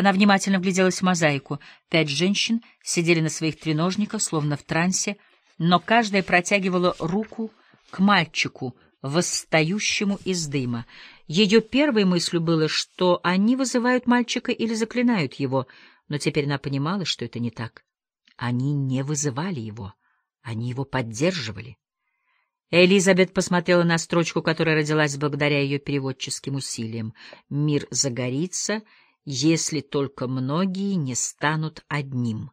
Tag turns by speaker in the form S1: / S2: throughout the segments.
S1: Она внимательно вгляделась в мозаику. Пять женщин сидели на своих треножниках, словно в трансе, но каждая протягивала руку к мальчику, восстающему из дыма. Ее первой мыслью было, что они вызывают мальчика или заклинают его, но теперь она понимала, что это не так. Они не вызывали его, они его поддерживали. Элизабет посмотрела на строчку, которая родилась благодаря ее переводческим усилиям. «Мир загорится, если только многие не станут одним».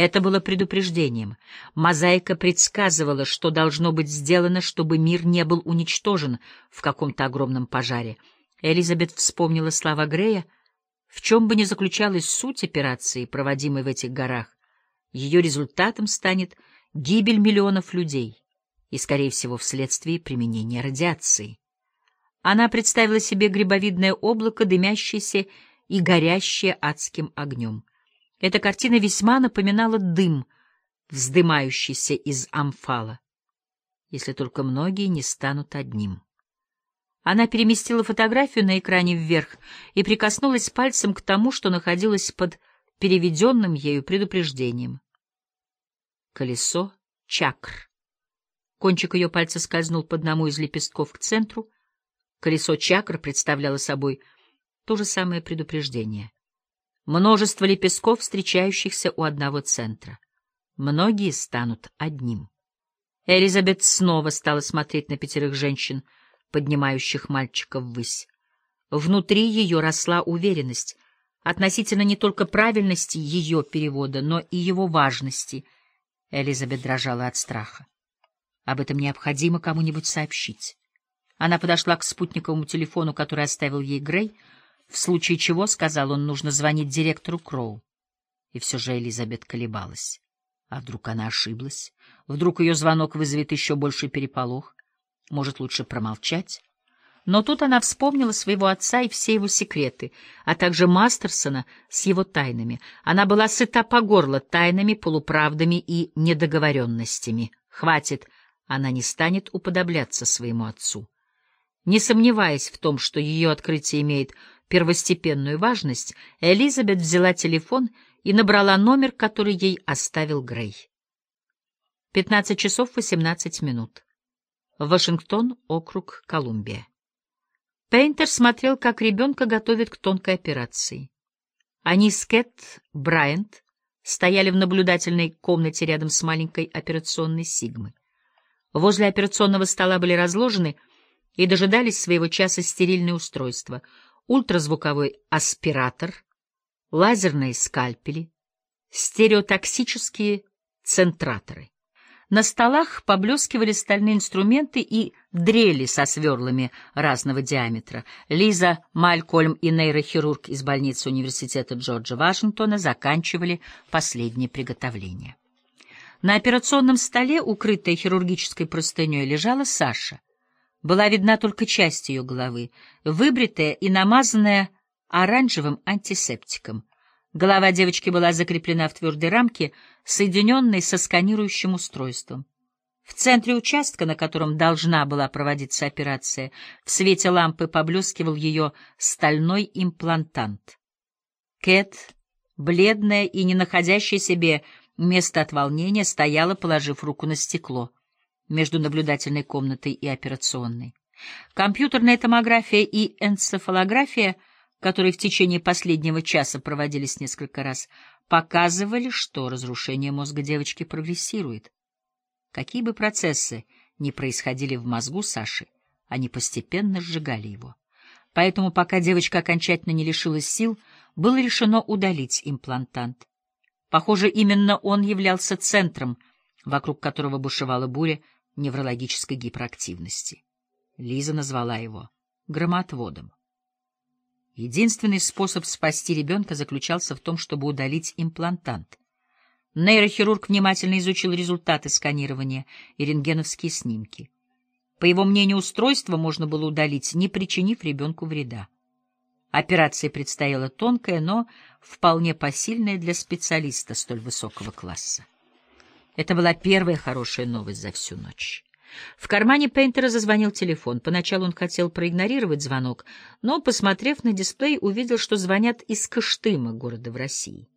S1: Это было предупреждением. Мозаика предсказывала, что должно быть сделано, чтобы мир не был уничтожен в каком-то огромном пожаре. Элизабет вспомнила слова Грея. В чем бы ни заключалась суть операции, проводимой в этих горах, ее результатом станет гибель миллионов людей и, скорее всего, вследствие применения радиации. Она представила себе грибовидное облако, дымящееся и горящее адским огнем. Эта картина весьма напоминала дым, вздымающийся из амфала, если только многие не станут одним. Она переместила фотографию на экране вверх и прикоснулась пальцем к тому, что находилось под переведенным ею предупреждением. Колесо чакр. Кончик ее пальца скользнул по одному из лепестков к центру. Колесо чакр представляло собой то же самое предупреждение. Множество лепестков, встречающихся у одного центра. Многие станут одним. Элизабет снова стала смотреть на пятерых женщин, поднимающих мальчика ввысь. Внутри ее росла уверенность относительно не только правильности ее перевода, но и его важности. Элизабет дрожала от страха. Об этом необходимо кому-нибудь сообщить. Она подошла к спутниковому телефону, который оставил ей Грей, в случае чего, — сказал он, — нужно звонить директору Кроу. И все же Элизабет колебалась. А вдруг она ошиблась? Вдруг ее звонок вызовет еще больший переполох? Может, лучше промолчать? Но тут она вспомнила своего отца и все его секреты, а также Мастерсона с его тайнами. Она была сыта по горло тайнами, полуправдами и недоговоренностями. Хватит, она не станет уподобляться своему отцу. Не сомневаясь в том, что ее открытие имеет первостепенную важность, Элизабет взяла телефон и набрала номер, который ей оставил Грей. 15 часов 18 минут. Вашингтон, округ Колумбия. Пейнтер смотрел, как ребенка готовят к тонкой операции. Они с Кэт Брайант стояли в наблюдательной комнате рядом с маленькой операционной Сигмой. Возле операционного стола были разложены и дожидались своего часа стерильные устройства — ультразвуковой аспиратор, лазерные скальпели, стереотоксические центраторы. На столах поблескивали стальные инструменты и дрели со сверлами разного диаметра. Лиза Малькольм и нейрохирург из больницы университета Джорджа Вашингтона заканчивали последние приготовления. На операционном столе, укрытая хирургической простыней, лежала Саша — была видна только часть ее головы, выбритая и намазанная оранжевым антисептиком. Голова девочки была закреплена в твердой рамке, соединенной со сканирующим устройством. В центре участка, на котором должна была проводиться операция, в свете лампы поблескивал ее стальной имплантант. Кэт, бледная и не находящая себе места от волнения, стояла, положив руку на стекло между наблюдательной комнатой и операционной. Компьютерная томография и энцефалография, которые в течение последнего часа проводились несколько раз, показывали, что разрушение мозга девочки прогрессирует. Какие бы процессы ни происходили в мозгу Саши, они постепенно сжигали его. Поэтому, пока девочка окончательно не лишилась сил, было решено удалить имплантант. Похоже, именно он являлся центром, вокруг которого бушевала буря, неврологической гиперактивности. Лиза назвала его громотводом. Единственный способ спасти ребенка заключался в том, чтобы удалить имплантант. Нейрохирург внимательно изучил результаты сканирования и рентгеновские снимки. По его мнению, устройство можно было удалить, не причинив ребенку вреда. Операция предстояла тонкая, но вполне посильная для специалиста столь высокого класса. Это была первая хорошая новость за всю ночь. В кармане Пейнтера зазвонил телефон. Поначалу он хотел проигнорировать звонок, но, посмотрев на дисплей, увидел, что звонят из Кыштыма, города в России.